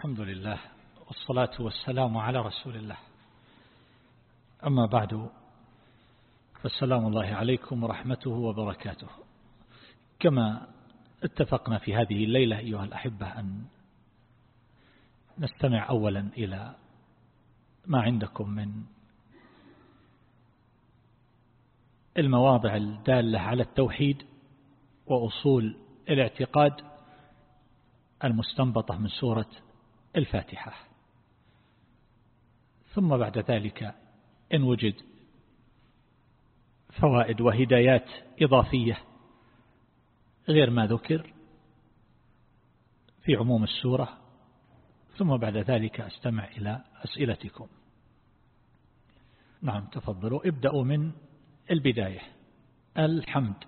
الحمد لله والصلاة والسلام على رسول الله. أما بعد فالسلام الله عليكم ورحمته وبركاته. كما اتفقنا في هذه الليلة أيها الأحبة أن نستمع أولا إلى ما عندكم من المواضع الدالة على التوحيد وأصول الاعتقاد المستنبطة من سورة الفاتحة. ثم بعد ذلك إن وجد فوائد وهدايات إضافية غير ما ذكر في عموم السورة. ثم بعد ذلك أستمع إلى أسئلتكم. نعم تفضلوا ابدأوا من البداية. الحمد.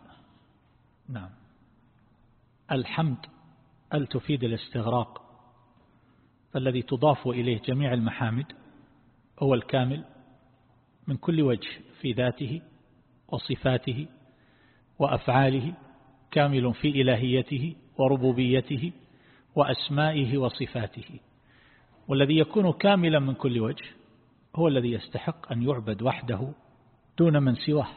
نعم. الحمد ال تفيد الاستغراق فالذي تضاف إليه جميع المحامد هو الكامل من كل وجه في ذاته وصفاته وأفعاله كامل في إلهيته وربوبيته وأسمائه وصفاته. والذي يكون كاملا من كل وجه هو الذي يستحق أن يعبد وحده دون من سواه.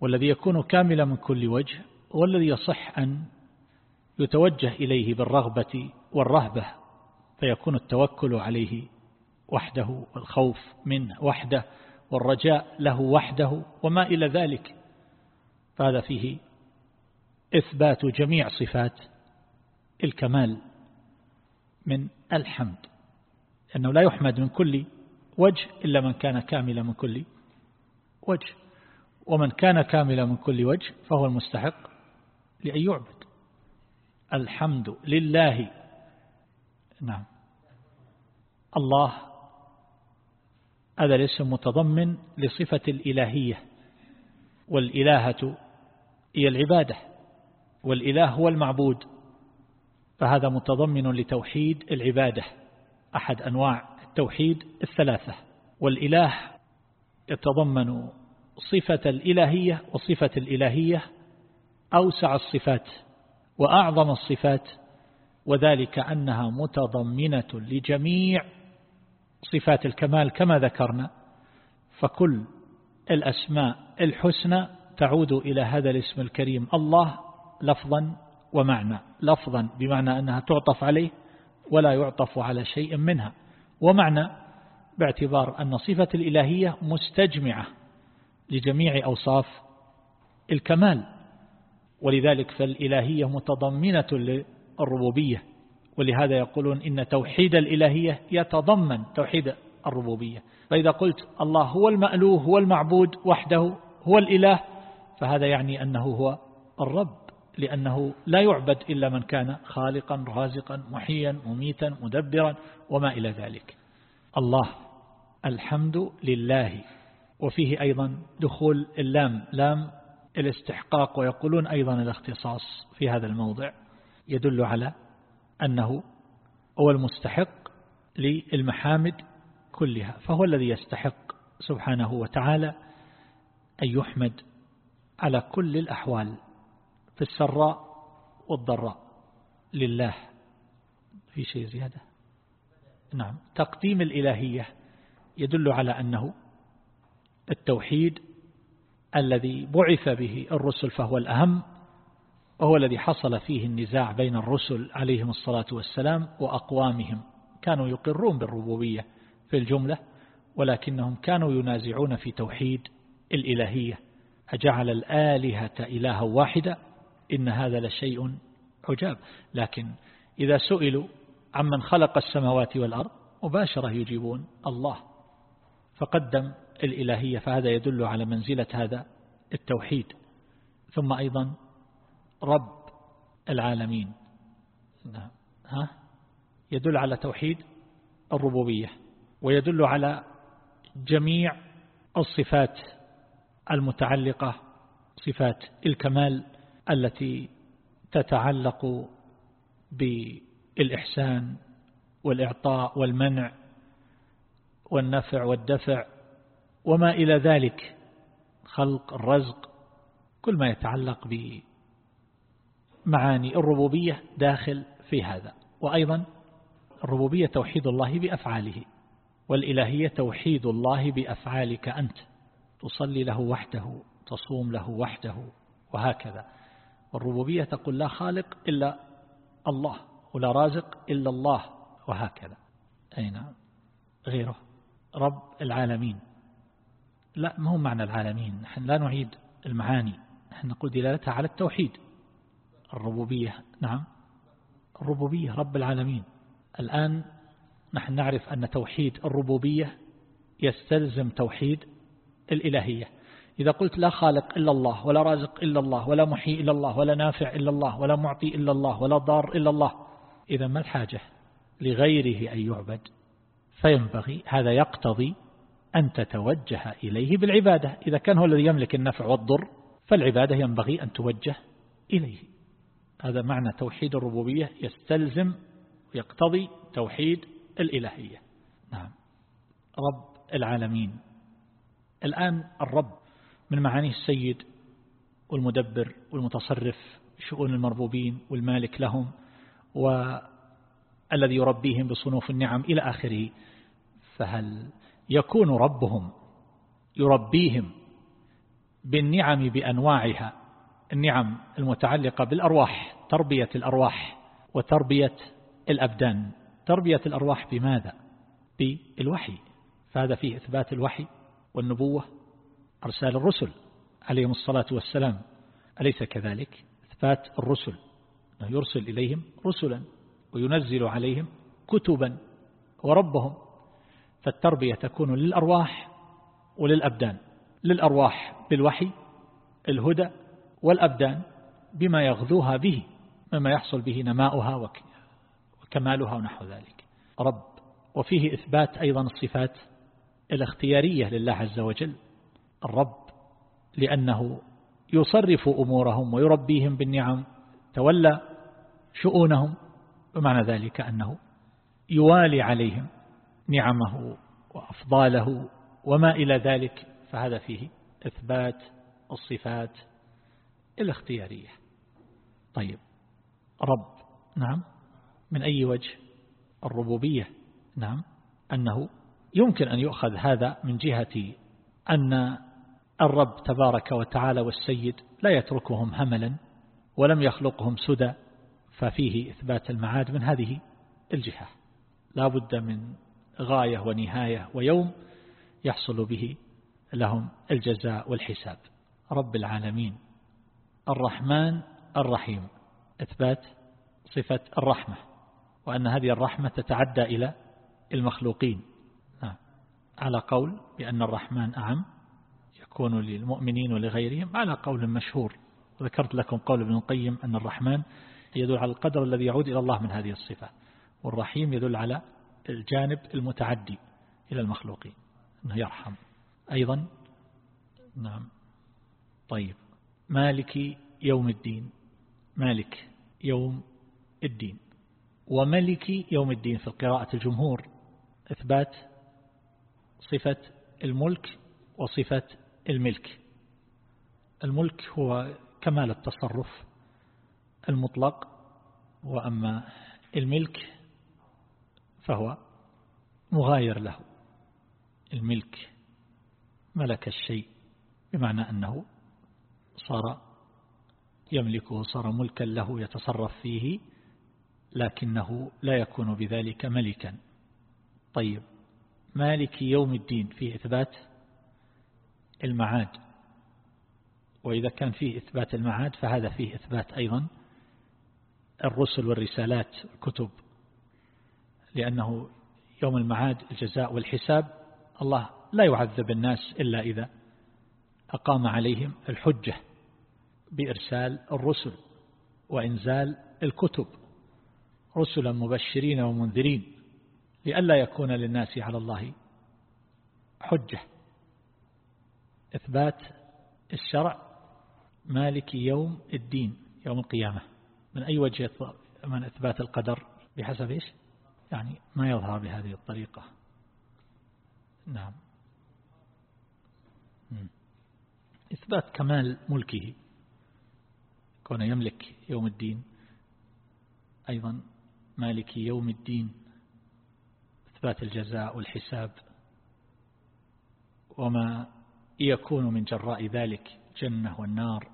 والذي يكون كاملا من كل وجه هو الذي يصح أن يتوجه إليه بالرغبة والرهبة فيكون التوكل عليه وحده والخوف منه وحده والرجاء له وحده وما إلى ذلك. فهذا فيه إثبات جميع صفات الكمال من الحمد أنه لا يحمد من كل وجه إلا من كان كاملا من كل وجه ومن كان كاملا من كل وجه فهو المستحق لأن يعبد. الحمد لله نعم. الله هذا الاسم متضمن لصفة الإلهية والإلهة هي العبادة والإله هو المعبود فهذا متضمن لتوحيد العبادة أحد أنواع التوحيد الثلاثة والإله يتضمن صفة الإلهية وصفة الإلهية أوسع الصفات وأعظم الصفات وذلك أنها متضمنة لجميع صفات الكمال كما ذكرنا فكل الأسماء الحسنى تعود إلى هذا الاسم الكريم. الله لفظا ومعنى لفظا بمعنى أنها تعطف عليه ولا يعطف على شيء منها. ومعنى باعتبار أن صفة الإلهية مستجمعة لجميع أوصاف الكمال ولذلك فالإلهية متضمنة للربوبية ولهذا يقولون إن توحيد الإلهية يتضمن توحيد الربوبية. فإذا قلت الله هو المألوه هو المعبود وحده هو الإله فهذا يعني أنه هو الرب لأنه لا يعبد إلا من كان خالقا رازقا محيا مميتا مدبرا وما إلى ذلك. الله الحمد لله. وفيه أيضا دخول اللام لام الاستحقاق ويقولون أيضا الاختصاص في هذا الموضع. يدل على أنه هو المستحق للمحامد كلها فهو الذي يستحق سبحانه وتعالى أن يحمد على كل الأحوال في السراء والضراء. لله. في شيء زيادة؟ نعم. تقديم الإلهية يدل على أنه التوحيد الذي بعث به الرسل فهو الأهم وهو الذي حصل فيه النزاع بين الرسل عليهم الصلاة والسلام وأقوامهم. كانوا يقرون بالربوبية في الجملة ولكنهم كانوا ينازعون في توحيد الإلهية. أجعل الآلهة إلها واحدة إن هذا لشيء عجاب. لكن إذا سئلوا عمن خلق السماوات والأرض مباشرة يجيبون الله. فقدم الإلهية فهذا يدل على منزلة هذا التوحيد. ثم أيضا رب العالمين نعم. ها يدل على توحيد الربوبية ويدل على جميع الصفات المتعلقة صفات الكمال التي تتعلق بالإحسان والإعطاء والمنع والنفع والدفع وما إلى ذلك خلق الرزق كل ما يتعلق بمعاني الربوبية داخل في هذا. وأيضا الربوبية توحيد الله بأفعاله والإلهية توحيد الله بأفعالك أنت. تصلي له وحده تصوم له وحده وهكذا. والربوبية تقول لا خالق إلا الله ولا رازق إلا الله وهكذا. أي نعم. غيره. رب العالمين. لا ما هو معنى العالمين؟ نحن لا نعيد المعاني. نحن نقول دلالتها على التوحيد. الربوبية. نعم. الربوبية رب العالمين. الآن نحن نعرف أن توحيد الربوبية يستلزم توحيد الإلهية. إذا قلت لا خالق إلا الله ولا رازق إلا الله ولا محيي إلا الله ولا نافع إلا الله ولا معطي إلا الله ولا ضار إلا الله إذا ما الحاجة لغيره أن يعبد؟ فينبغي هذا يقتضي أن تتوجه إليه بالعبادة. إذا كان هو الذي يملك النفع والضر فالعبادة ينبغي أن توجه إليه. هذا معنى توحيد الربوبية يستلزم ويقتضي توحيد الإلهية. نعم. رب العالمين. الآن الرب من معانيه السيد والمدبر والمتصرف شؤون المربوبين والمالك لهم والذي يربيهم بصنوف النعم إلى آخره فهل يكون ربهم يربيهم بالنعم بأنواعها النعم المتعلقة بالأرواح تربية الأرواح وتربية الأبدان. تربية الأرواح بماذا؟ بالوحي. فهذا فيه إثبات الوحي والنبوة أرسال الرسل عليهم الصلاة والسلام. أليس كذلك؟ إثبات الرسل. يرسل إليهم رسلا وينزل عليهم كتبا وربهم. فالتربية تكون للأرواح وللأبدان. للأرواح بالوحي الهدى والأبدان بما يغذوها به مما يحصل به نماؤها وكمالها ونحو ذلك. رب وفيه إثبات أيضا الصفات الاختيارية لله عز وجل. الرب لأنه يصرف أمورهم ويربيهم بالنعم تولى شؤونهم ومعنى ذلك أنه يوالي عليهم نعمه وأفضاله وما إلى ذلك. فهذا فيه إثبات الصفات الاختيارية. طيب رب نعم. من أي وجه؟ الربوبية نعم. أنه يمكن أن يؤخذ هذا من جهة أن الرب تبارك وتعالى والسيد لا يتركهم هملا ولم يخلقهم سدى ففيه إثبات المعاد من هذه الجهة. لا بد من غاية ونهاية ويوم يحصل به لهم الجزاء والحساب. رب العالمين. الرحمن الرحيم إثبات صفة الرحمة وأن هذه الرحمة تتعدى إلى المخلوقين. نعم. على قول بأن الرحمن أعم يكون للمؤمنين ولغيرهم على قول مشهور. وذكرت لكم قول ابن القيم أن الرحمن يدل على القدر الذي يعود إلى الله من هذه الصفة والرحيم يدل على الجانب المتعدي إلى المخلوقين أنه يرحم. أيضا نعم. طيب. مالك يوم الدين. مالك يوم الدين. وملك يوم الدين في القراءة الجمهور. إثبات صفة الملك وصفة الملك. الملك هو كمال التصرف المطلق وأما الملك فهو مغاير له. الملك ملك الشيء بمعنى أنه صار يملكه صار ملكا له يتصرف فيه لكنه لا يكون بذلك ملكا. طيب مالك يوم الدين فيه إثبات المعاد. وإذا كان فيه إثبات المعاد فهذا فيه إثبات أيضا الرسل والرسالات الكتب. لأنه يوم المعاد الجزاء والحساب الله لا يعذب الناس إلا إذا أقام عليهم الحجة. بإرسال الرسل وإنزال الكتب. رسلا مبشرين ومنذرين لئلا يكون للناس على الله حجة. إثبات الشرع. مالك يوم الدين يوم القيامة. من أي وجه من إثبات القدر بحسب إيش؟ يعني ما يظهر بهذه الطريقة. نعم. إثبات كمال ملكه. كون يملك يوم الدين. أيضا مالك يوم الدين إثبات الجزاء والحساب. وما يكون من جراء ذلك جنة والنار.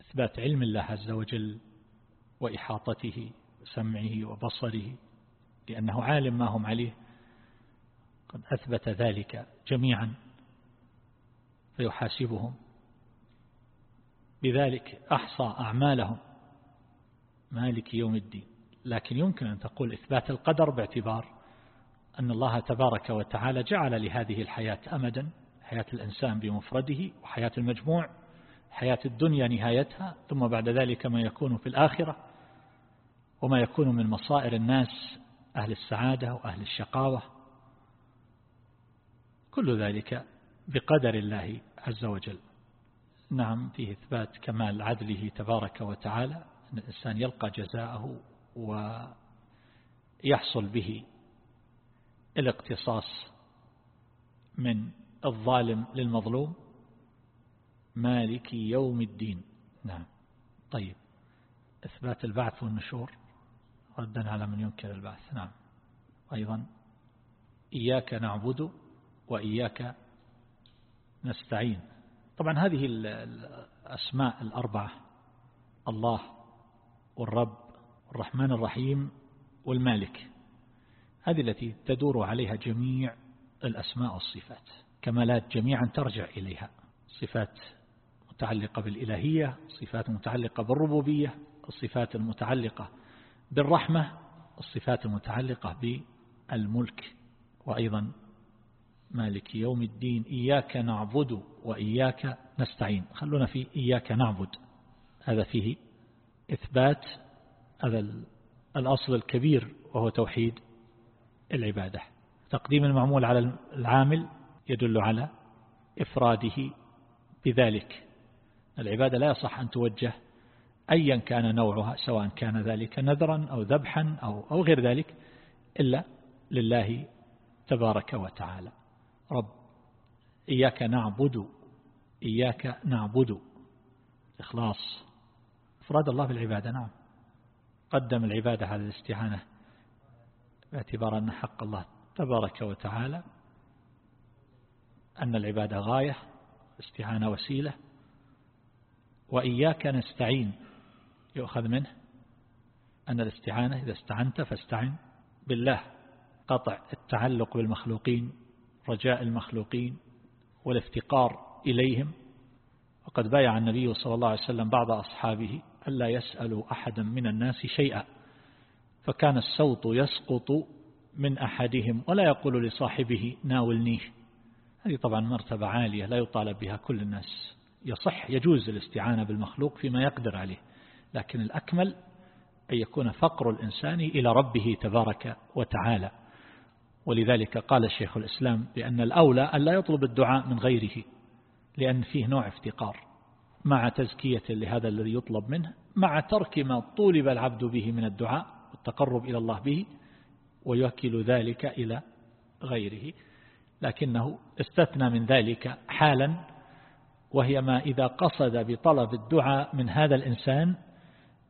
إثبات علم الله عز وجل وإحاطته سمعه وبصره لأنه عالم ما هم عليه. قد أثبت ذلك جميعا فيحاسبهم. بذلك أحصى أعمالهم. مالك يوم الدين. لكن يمكن أن تقول إثبات القدر باعتبار أن الله تبارك وتعالى جعل لهذه الحياة أمدا حياة الإنسان بمفرده وحياة المجموع حياة الدنيا نهايتها ثم بعد ذلك ما يكون في الآخرة وما يكون من مصائر الناس أهل السعادة وأهل الشقاوة. كل ذلك بقدر الله عز وجل. نعم فيه إثبات كمال عدله تبارك وتعالى أن الإنسان يلقى جزاءه ويحصل به الاقتصاص من الظالم للمظلوم. مالك يوم الدين. نعم. طيب. إثبات البعث والنشور. ردا على من ينكر البعث. نعم. أيضا. إياك نعبد وإياك نستعين. طبعا هذه الأسماء الأربعة الله والرب والرحمن الرحيم والمالك هذه التي تدور عليها جميع الأسماء والصفات كمالات جميعا ترجع إليها صفات متعلقة بالإلهية صفات متعلقة بالربوبية الصفات المتعلقة بالرحمة الصفات المتعلقة بالملك وأيضا مالك يوم الدين إياك نعبد وإياك نستعين. خلونا في إياك نعبد. هذا فيه إثبات هذا الأصل الكبير وهو توحيد العبادة. تقديم المعمول على العامل يدل على إفراده بذلك. العبادة لا يصح أن توجه أيا كان نوعها سواء كان ذلك نذرا أو ذبحا أو, أو غير ذلك إلا لله تبارك وتعالى. رب. إياك نعبد إياك نعبد. إخلاص. إفراد الله بالعبادة نعم. قدم العبادة على الاستعانة باعتبار أن حق الله تبارك وتعالى. أن العبادة غاية استعانة وسيلة. وإياك نستعين. يؤخذ منه أن الاستعانة إذا استعنت فاستعن بالله. قطع التعلق بالمخلوقين. رجاء المخلوقين والافتقار إليهم. وقد بايع النبي صلى الله عليه وسلم بعض أصحابه ألا يسألوا أحدا من الناس شيئا فكان السوط يسقط من أحدهم ولا يقول لصاحبه ناولنيه هذه طبعا مرتبة عالية لا يطالب بها كل الناس. يصح يجوز الاستعانة بالمخلوق فيما يقدر عليه لكن الأكمل أن يكون فقر الإنسان إلى ربه تبارك وتعالى. ولذلك قال الشيخ الإسلام بأن الأولى أن لا يطلب الدعاء من غيره لأن فيه نوع افتقار. مع تزكية لهذا الذي يطلب منه مع ترك ما طولب العبد به من الدعاء والتقرب إلى الله به ويوكل ذلك إلى غيره. لكنه استثنى من ذلك حالا وهي ما إذا قصد بطلب الدعاء من هذا الإنسان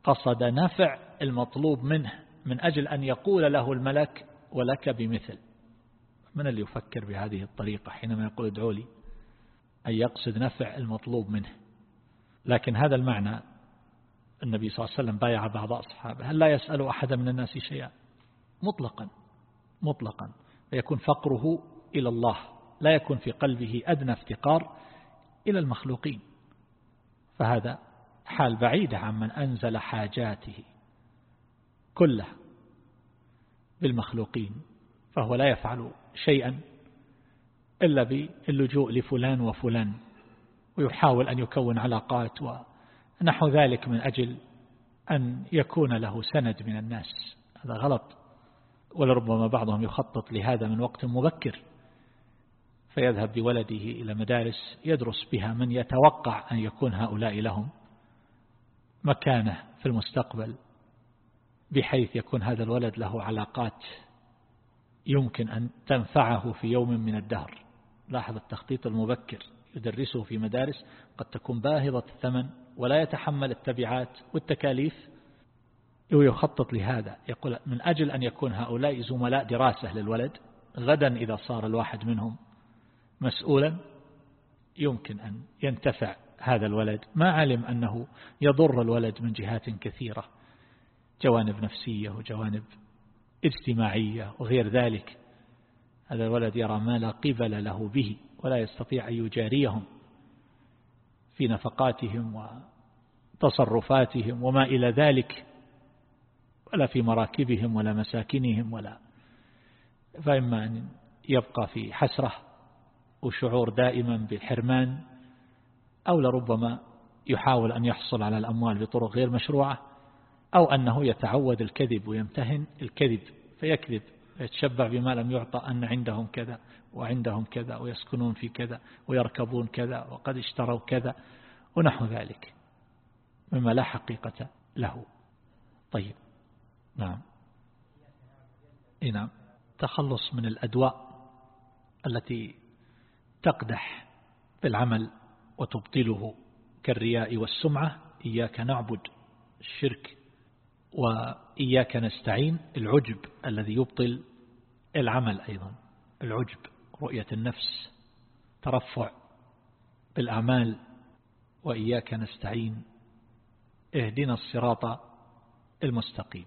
قصد نفع المطلوب منه من أجل أن يقول له الملك ولك بمثل. من اللي يفكر بهذه الطريقة حينما يقول ادعو لي؟ أن يقصد نفع المطلوب منه. لكن هذا المعنى النبي صلى الله عليه وسلم بايع بعض أصحابه. هل لا يسأل أحد من الناس شيئا؟ مطلقا مطلقا. فيكون فقره إلى الله لا يكون في قلبه أدنى افتقار إلى المخلوقين. فهذا حال بعيدة عمن أنزل حاجاته كلها. بالمخلوقين فهو لا يفعل شيئا إلا باللجوء لفلان وفلان ويحاول أن يكون علاقات ونحو ذلك من أجل أن يكون له سند من الناس. هذا غلط. ولربما بعضهم يخطط لهذا من وقت مبكر فيذهب بولده إلى مدارس يدرس بها من يتوقع أن يكون هؤلاء لهم مكانة في المستقبل. بحيث يكون هذا الولد له علاقات يمكن أن تنفعه في يوم من الدهر. لاحظ التخطيط المبكر يدرسه في مدارس قد تكون باهظة الثمن ولا يتحمل التبعات والتكاليف ويخطط لهذا. يقول من أجل أن يكون هؤلاء زملاء دراسة للولد غدا إذا صار الواحد منهم مسؤولا يمكن أن ينتفع هذا الولد. ما علم أنه يضر الولد من جهات كثيرة. جوانب نفسية وجوانب اجتماعية وغير ذلك. هذا الولد يرى ما لا قبل له به ولا يستطيع أن يجاريهم في نفقاتهم وتصرفاتهم وما إلى ذلك ولا في مراكبهم ولا مساكنهم ولا فإما أن يبقى في حسرة وشعور دائما بالحرمان أو لربما يحاول أن يحصل على الأموال بطرق غير مشروعة. أو أنه يتعود الكذب ويمتهن الكذب فيكذب ويتشبع بما لم يعطى أن عندهم كذا وعندهم كذا ويسكنون في كذا ويركبون كذا وقد اشتروا كذا ونحو ذلك مما لا حقيقة له. طيب نعم. نعم. تخلص من الأدواء التي تقدح في العمل وتبطله كالرياء والسمعة إياك نعبد الشرك وإياك نستعين العجب الذي يبطل العمل أيضا. العجب رؤية النفس ترفع بالأعمال. وإياك نستعين اهدنا الصراط المستقيم.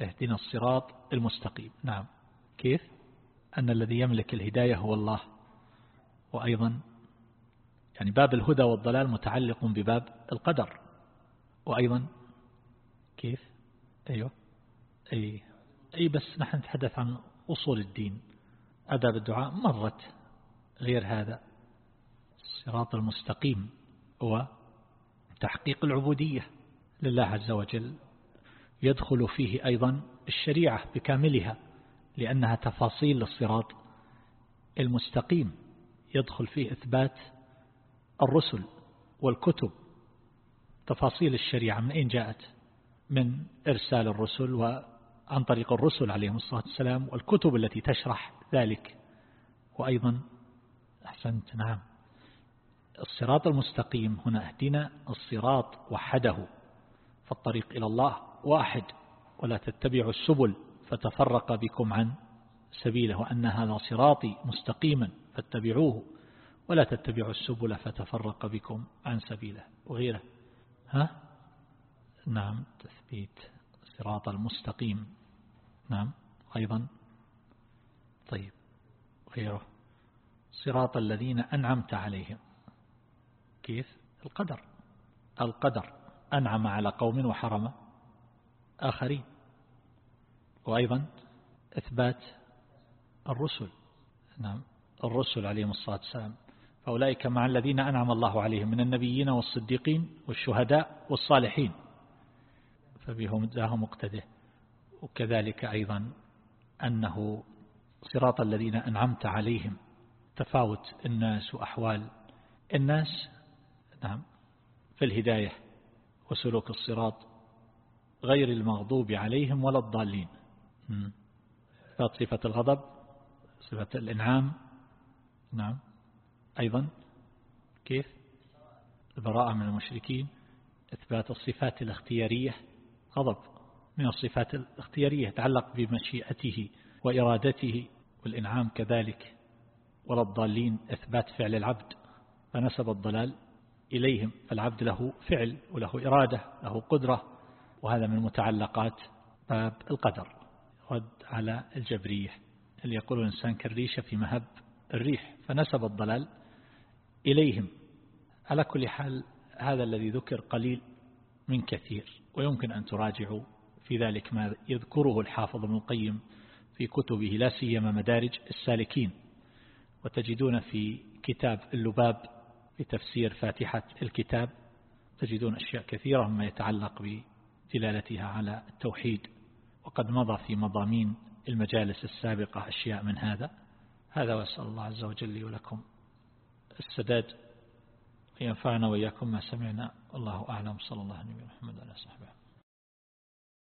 اهدنا الصراط المستقيم. نعم. كيف؟ أن الذي يملك الهداية هو الله. وأيضا يعني باب الهدى والضلال متعلق بباب القدر. وأيضا كيف؟ أيوه. أي, أي بس نحن نتحدث عن أصول الدين. أداب الدعاء مرت غير هذا. الصراط المستقيم هو تحقيق العبودية لله عز وجل. يدخل فيه أيضا الشريعة بكاملها لأنها تفاصيل للصراط المستقيم. يدخل فيه إثبات الرسل والكتب تفاصيل الشريعة من أين جاءت؟ من إرسال الرسل وعن طريق الرسل عليهم الصلاة والسلام والكتب التي تشرح ذلك. وأيضا أحسنت نعم. الصراط المستقيم هنا اهدنا الصراط وحده فالطريق إلى الله واحد ولا تتبعوا السبل فتفرق بكم عن سبيله وأن هذا صراطي مستقيما فاتبعوه ولا تتبعوا السبل فتفرق بكم عن سبيله. وغيره. ها؟ نعم تثبيت صراط المستقيم. نعم أيضا. طيب غيره. صراط الذين أنعمت عليهم. كيف؟ القدر. القدر. أنعم على قوم وحرم آخرين. وأيضا إثبات الرسل. نعم الرسل عليهم الصلاة والسلام. فأولئك مع الذين أنعم الله عليهم من النبيين والصديقين والشهداء والصالحين. فبهم ذاه مقتده. وكذلك أيضا أنه صراط الذين أنعمت عليهم تفاوت الناس وأحوال الناس. نعم. في الهداية وسلوك الصراط غير المغضوب عليهم ولا الضالين. صفة الغضب صفة الإنعام. نعم. أيضا كيف؟ البراءة من المشركين. إثبات الصفات الاختيارية. غضب من الصفات الاختيارية يتعلق بمشيئته وإرادته والإنعام كذلك. ولا الضالين إثبات فعل العبد فنسب الضلال إليهم فالعبد له فعل وله إرادة له قدرة. وهذا من متعلقات باب القدر. رد على الجبرية. اللي يقول الإنسان كالريشة في مهب الريح؟ فنسب الضلال إليهم. على كل حال هذا الذي ذكر قليل من كثير. ويمكن أن تراجعوا في ذلك ما يذكره الحافظ ابن القيم في كتبه لا سيما مدارج السالكين. وتجدون في كتاب اللباب لتفسير فاتحة الكتاب تجدون أشياء كثيرة مما يتعلق بدلالتها على التوحيد. وقد مضى في مضامين المجالس السابقة أشياء من هذا. هذا وأسأل الله عز وجل ولكم السداد. ينفعنا وإياكم ما سمعنا. والله أعلم. صلى الله عليه وسلم عليه وصحبه.